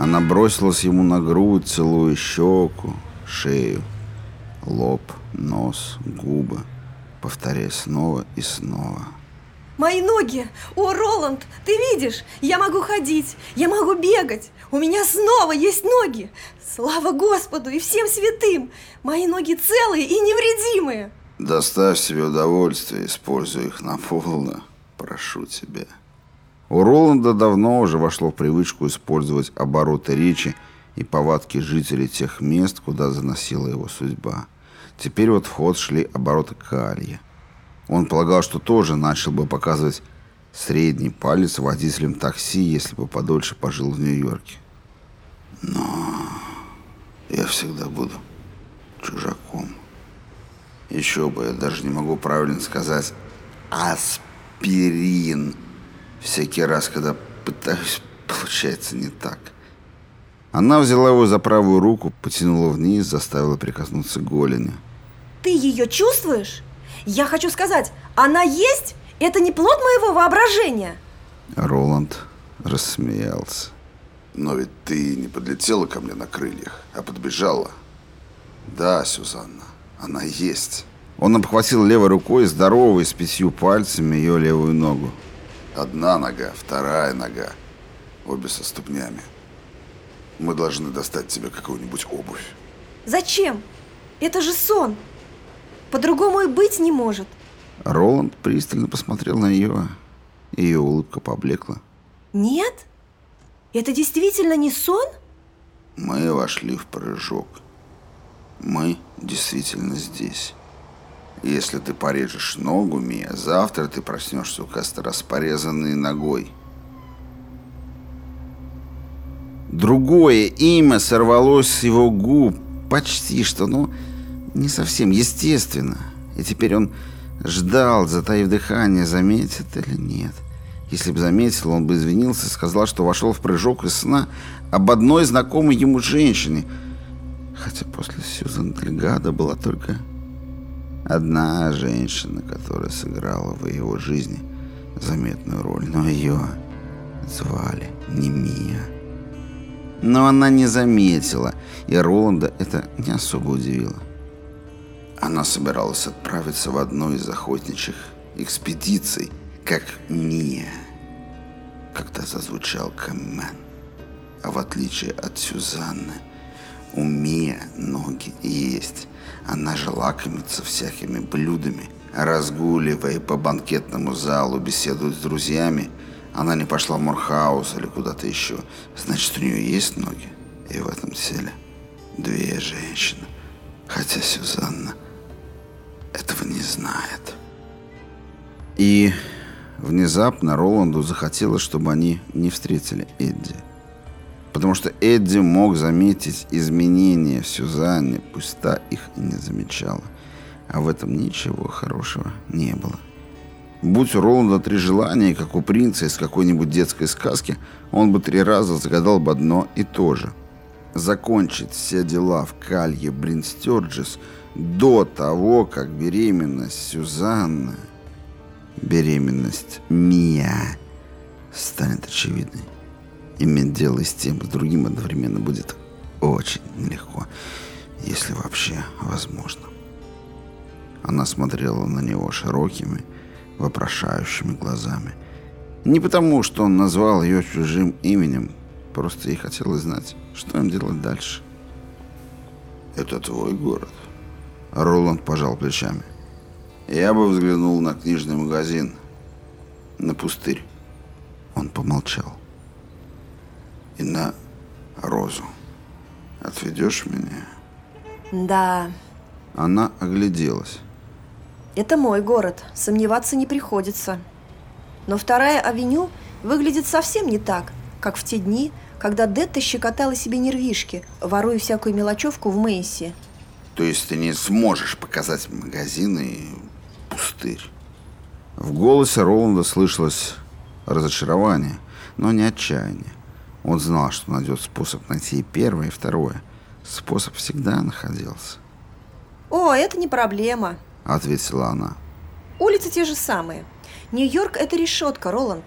Она бросилась ему на грудь, целуя щеку, шею, лоб, нос, губы, повторяя снова и снова. Мои ноги! О, Роланд, ты видишь? Я могу ходить, я могу бегать. У меня снова есть ноги. Слава Господу и всем святым! Мои ноги целые и невредимые. Доставь себе удовольствие, используй их на полно. Прошу тебя. У Роланда давно уже вошло в привычку использовать обороты речи и повадки жителей тех мест, куда заносила его судьба. Теперь вот в ход шли обороты Калья. Он полагал, что тоже начал бы показывать средний палец водителям такси, если бы подольше пожил в Нью-Йорке. Но я всегда буду чужаком. Еще бы, я даже не могу правильно сказать аспирин. Всякий раз, когда пытаюсь, получается не так. Она взяла его за правую руку, потянула вниз, заставила прикоснуться к голени. Ты ее чувствуешь? Я хочу сказать, она есть? Это не плод моего воображения. Роланд рассмеялся. Но ведь ты не подлетела ко мне на крыльях, а подбежала. Да, Сюзанна, она есть. Он обхватил левой рукой здоровой с пятью пальцами ее левую ногу. Одна нога, вторая нога. Обе со ступнями. Мы должны достать тебе какую-нибудь обувь. Зачем? Это же сон. По-другому и быть не может. Роланд пристально посмотрел на нее. Ее улыбка поблекла. Нет? Это действительно не сон? Мы вошли в прыжок. Мы действительно здесь. Если ты порежешь ногу, Мия, завтра ты проснешься у Кастера с порезанной ногой. Другое имя сорвалось с его губ. Почти что, но не совсем естественно. И теперь он ждал, затаив дыхание, заметит или нет. Если бы заметил, он бы извинился сказал, что вошел в прыжок из сна об одной знакомой ему женщине. Хотя после Сьюзан Тельгада была только одна женщина, которая сыграла в его жизни заметную роль. Но ее звали не Мия. Но она не заметила, и Роланда это не особо удивило. Она собиралась отправиться в одну из охотничьих экспедиций, как Мия, когда зазвучал Кэммен. А в отличие от Сюзанны, у Мия ноги есть. Она же лакомится всякими блюдами, разгуливая по банкетному залу, беседует с друзьями. Она не пошла в Морхаус или куда-то еще. Значит, у нее есть ноги. И в этом селе две женщины. Хотя Сюзанна этого не знает. И внезапно Роланду захотелось, чтобы они не встретили Эдди. Потому что Эдди мог заметить изменения в Сюзанне, пусть та их и не замечала. А в этом ничего хорошего не было. Будь у Роланда три желания, как у принца из какой-нибудь детской сказки, он бы три раза загадал бы одно и то же. Закончить все дела в Калье Бринстерджис – до того, как беременность Сюзанны, беременность Мия станет очевидной. Иметь дело с тем, с другим одновременно будет очень нелегко, если вообще возможно. Она смотрела на него широкими, вопрошающими глазами. Не потому, что он назвал ее чужим именем, просто ей хотелось знать, что им делать дальше. «Это твой город», Роланд пожал плечами. Я бы взглянул на книжный магазин, на пустырь. Он помолчал. И на розу. Отведешь меня? Да. Она огляделась. Это мой город, сомневаться не приходится. Но вторая авеню выглядит совсем не так, как в те дни, когда Детта щекотала себе нервишки, воруя всякую мелочевку в Мэйси. То есть ты не сможешь показать магазин и пустырь. В голосе Роланда слышалось разочарование, но не отчаяние. Он знал, что найдет способ найти и первое, и второе. Способ всегда находился. «О, это не проблема», — ответила она. «Улицы те же самые. Нью-Йорк — это решетка, Роланд.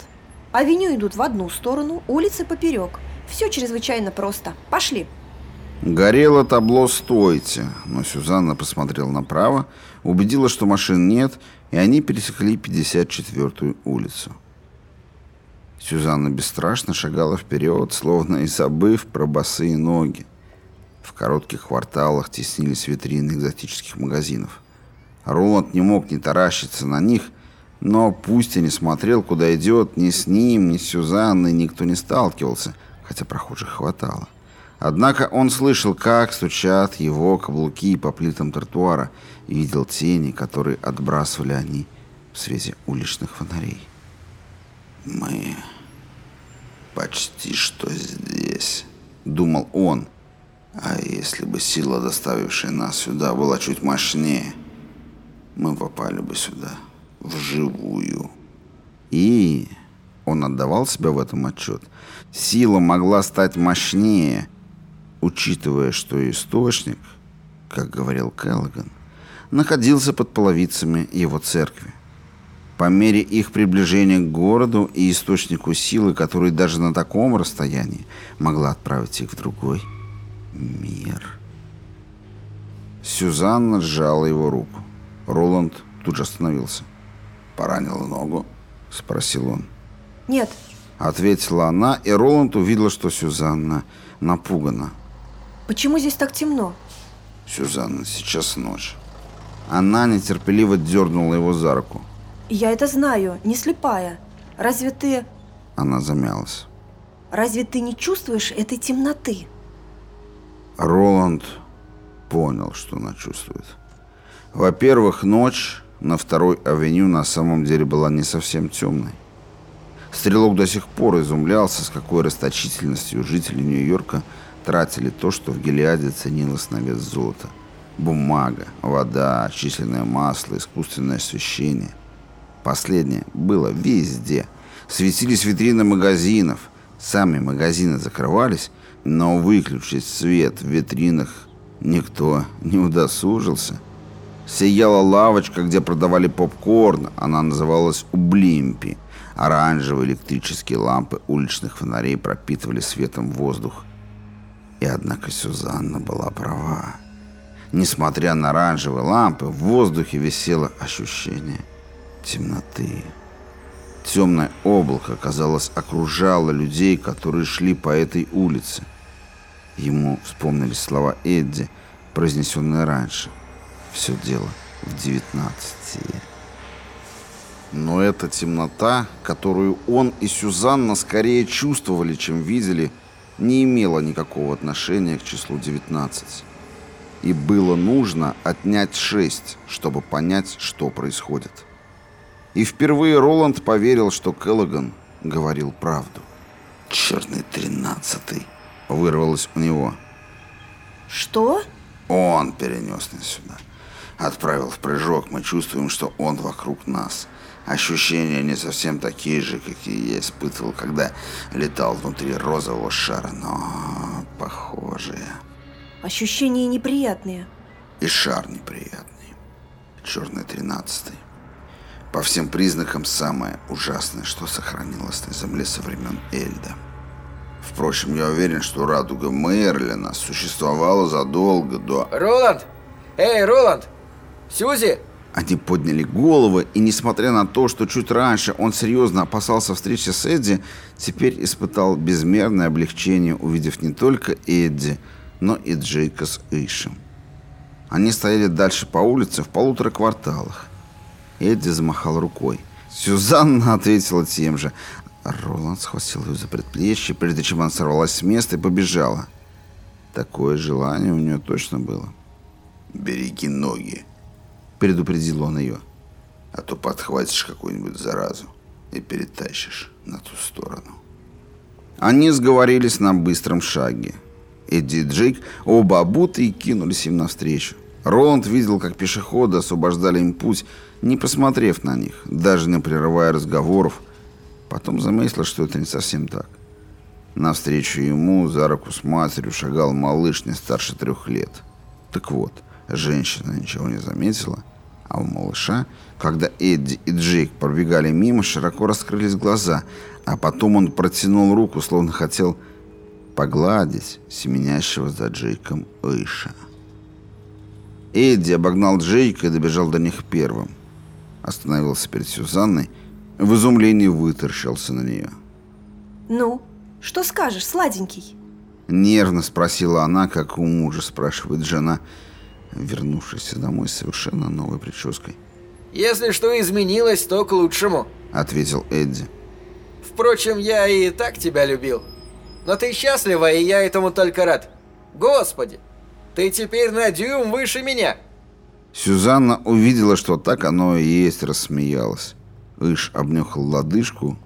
Авеню идут в одну сторону, улицы поперек. Все чрезвычайно просто. Пошли. Горело табло «Стойте», но Сюзанна посмотрела направо, убедила, что машин нет, и они пересекли 54-ю улицу. Сюзанна бесстрашно шагала вперед, словно и забыв про босые ноги. В коротких кварталах теснились витрины экзотических магазинов. Роланд не мог не таращиться на них, но пусть и не смотрел, куда идет, ни с ним, ни с Сюзанной никто не сталкивался, хотя прохожих хватало. Однако он слышал, как стучат его каблуки по плитам тротуара и видел тени, которые отбрасывали они в свете уличных фонарей. «Мы почти что здесь», — думал он. «А если бы сила, доставившая нас сюда, была чуть мощнее, мы попали бы сюда вживую». И он отдавал себе в этом отчет. Сила могла стать мощнее, учитывая, что источник, как говорил Келлоган, находился под половицами его церкви. По мере их приближения к городу и источнику силы, который даже на таком расстоянии могла отправить их в другой мир. Сюзанна сжала его руку. Роланд тут же остановился. «Поранила ногу?» — спросил он. «Нет», — ответила она, и Роланд увидел, что Сюзанна напугана. Почему здесь так темно? Сюзанна, сейчас ночь. Она нетерпеливо дернула его за руку. Я это знаю, не слепая. Разве ты... Она замялась. Разве ты не чувствуешь этой темноты? Роланд понял, что она чувствует. Во-первых, ночь на второй авеню на самом деле была не совсем темной. Стрелок до сих пор изумлялся, с какой расточительностью жители Нью-Йорка – тратили то, что в Гелиаде ценилось на вес золота. Бумага, вода, численное масло, искусственное освещение. Последнее было везде. Светились витрины магазинов. Сами магазины закрывались, но выключить свет в витринах никто не удосужился. Сияла лавочка, где продавали попкорн. Она называлась «Ублимпи». Оранжевые электрические лампы уличных фонарей пропитывали светом воздух. И однако Сюзанна была права. Несмотря на оранжевые лампы, в воздухе висело ощущение темноты. Темное облако, казалось, окружало людей, которые шли по этой улице. Ему вспомнились слова Эдди, произнесенные раньше. Все дело в девятнадцати. Но эта темнота, которую он и Сюзанна скорее чувствовали, чем видели, — не имело никакого отношения к числу 19. И было нужно отнять 6, чтобы понять, что происходит. И впервые Роланд поверил, что Келлоган говорил правду. «Черный тринадцатый!» — вырвалось у него. «Что?» «Он перенес нас сюда. Отправил в прыжок. Мы чувствуем, что он вокруг нас. Ощущения не совсем такие же, какие я испытывал, когда летал внутри розового шара, но похожие. Ощущения неприятные. И шар неприятный. Черный тринадцатый. По всем признакам самое ужасное, что сохранилось на Земле со времен Эльда. Впрочем, я уверен, что радуга Мерлина существовала задолго до... Роланд! Эй, Роланд! Сьюзи! Они подняли головы, и несмотря на то, что чуть раньше он серьезно опасался встречи с Эдди, теперь испытал безмерное облегчение, увидев не только Эдди, но и Джейка с Ишем. Они стояли дальше по улице в полутора кварталах. Эдди замахал рукой. Сюзанна ответила тем же. Роланд схватил ее за предплечье, прежде чем она сорвалась с места и побежала. Такое желание у нее точно было. «Береги ноги», предупредил он ее. А то подхватишь какую-нибудь заразу и перетащишь на ту сторону. Они сговорились на быстром шаге. Эдди и Джейк, оба обуты, кинулись им навстречу. Роланд видел, как пешеходы освобождали им путь, не посмотрев на них, даже не прерывая разговоров. Потом заметил, что это не совсем так. Навстречу ему за руку с матерью шагал малыш не старше трех лет. Так вот, женщина ничего не заметила а у малыша, когда Эдди и Джейк пробегали мимо, широко раскрылись глаза, а потом он протянул руку, словно хотел погладить семенящего за Джейком Иша. Эдди обогнал Джейка и добежал до них первым. Остановился перед Сюзанной, в изумлении вытаращился на нее. «Ну, что скажешь, сладенький?» Нервно спросила она, как у мужа спрашивает жена, вернувшаяся домой с совершенно новой прической. «Если что изменилось, то к лучшему», — ответил Эдди. «Впрочем, я и так тебя любил. Но ты счастлива, и я этому только рад. Господи, ты теперь на дюйм выше меня!» Сюзанна увидела, что так оно и есть, рассмеялась. Иш обнюхал лодыжку,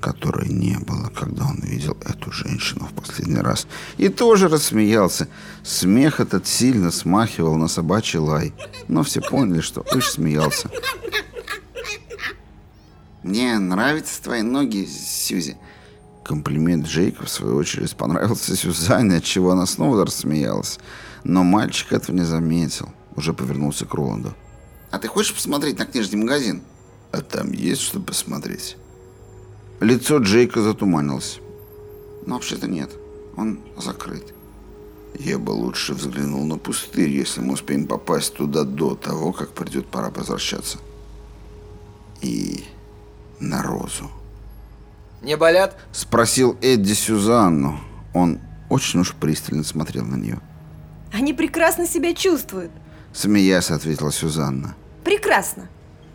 которой не было, когда он видел эту женщину в последний раз, и тоже рассмеялся. Смех этот сильно смахивал на собачий лай, но все поняли, что Иш смеялся. «Мне нравятся твои ноги, Сьюзи», Комплимент Джейка, в свою очередь, понравился Сюзанне, отчего она снова рассмеялась. Но мальчик этого не заметил. Уже повернулся к Роланду. «А ты хочешь посмотреть на книжный магазин?» «А там есть что посмотреть?» Лицо Джейка затуманилось. «Но вообще-то нет. Он закрыт». «Я бы лучше взглянул на пустырь, если мы успеем попасть туда до того, как придет пора возвращаться. И на розу». «Не болят?» – спросил Эдди Сюзанну. Он очень уж пристально смотрел на нее. «Они прекрасно себя чувствуют», – смеясь ответила Сюзанна. «Прекрасно».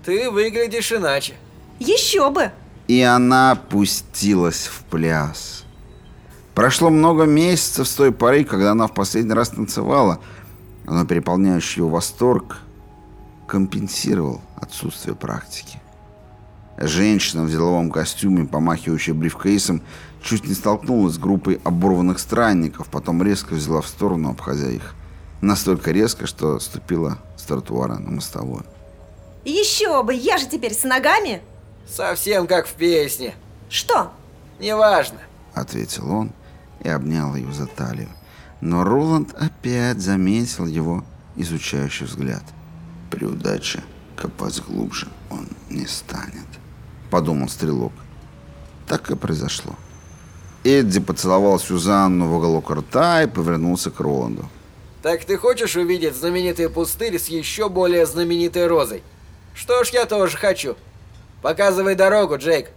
«Ты выглядишь иначе». «Еще бы!» И она пустилась в пляс. Прошло много месяцев с той поры, когда она в последний раз танцевала, но переполняющий ее восторг компенсировал отсутствие практики. Женщина в деловом костюме, помахивающая брифкейсом, чуть не столкнулась с группой оборванных странников, потом резко взяла в сторону, обходя их. Настолько резко, что ступила с тротуара на мостовую. Еще бы, я же теперь с ногами. Совсем как в песне. Что? Неважно. Ответил он и обнял ее за талию. Но Роланд опять заметил его изучающий взгляд. При удаче копать глубже он не станет подумал стрелок. Так и произошло. Эдди поцеловал Сюзанну в уголок рта и повернулся к Роланду. «Так ты хочешь увидеть знаменитый пустырь с еще более знаменитой розой? Что ж, я тоже хочу. Показывай дорогу, Джейк».